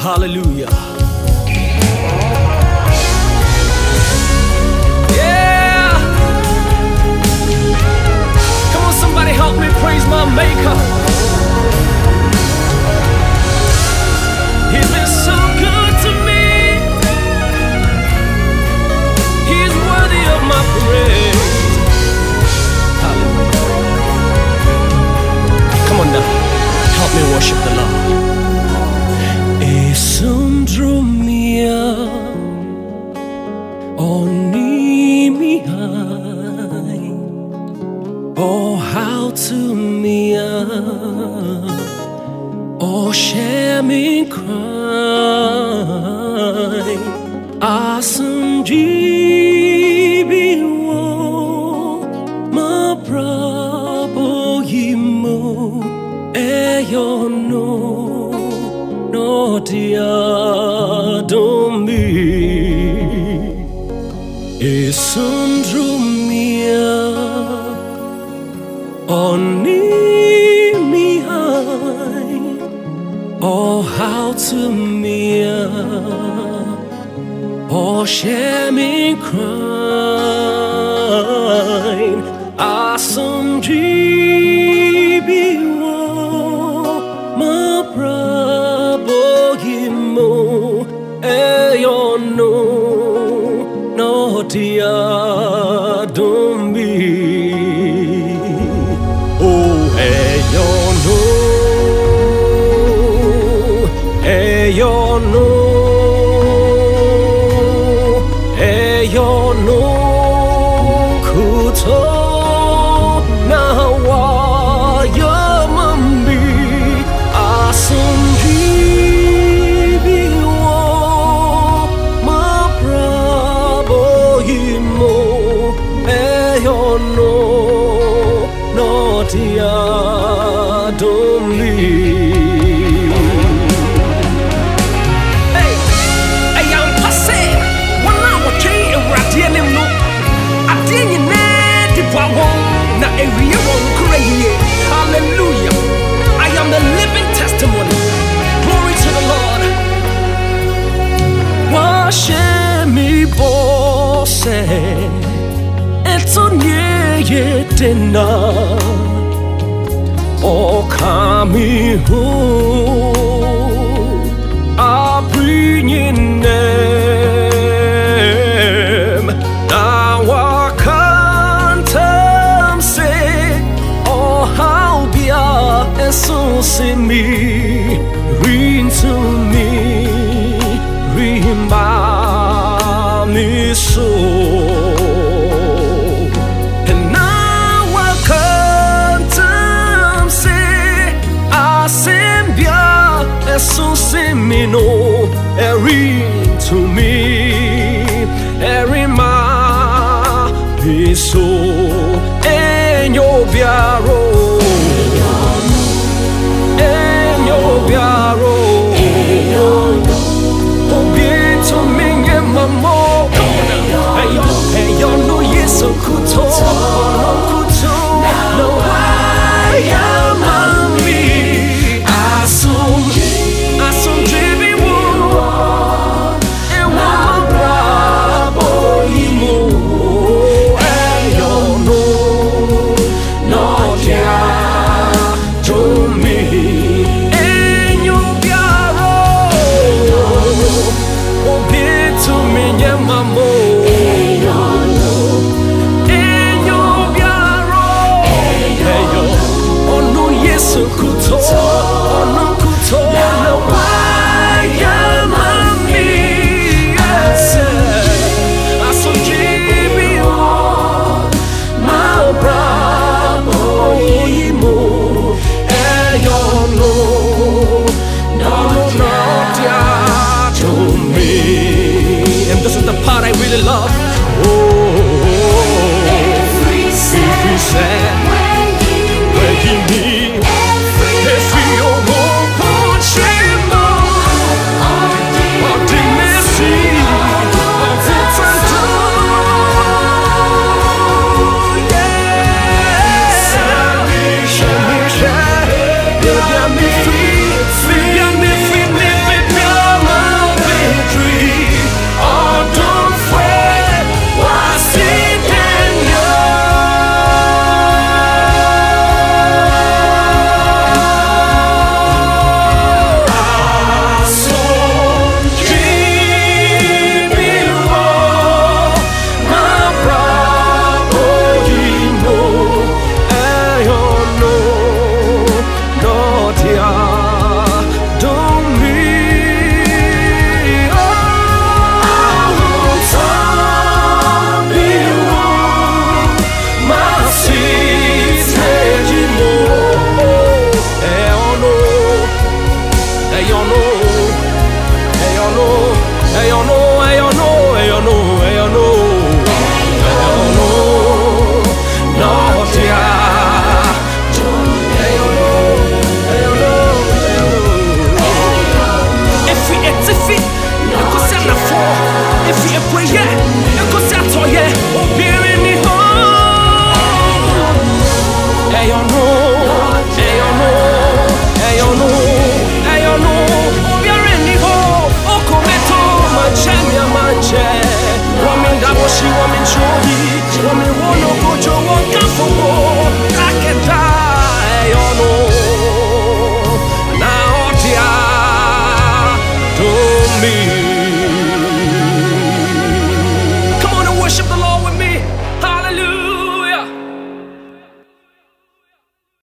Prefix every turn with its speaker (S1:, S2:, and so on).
S1: Hallelujah. Oh sharing cry. Asunjibiwo Ma brabo yimo Eyono no domi oni mi high oh how to me oh share me crying. Asundribiwo ma brabo yimo eyono no dia dumbi eyono kuto dinner. Oh, come home. I bring your name. Now I can't oh, how I so me, read to me, remind me so. Me no, eri to me, eri ma, so, en yo biaro, en yo biaro, obie to me, mamo, hey yo, hey yo, no yeso kuto.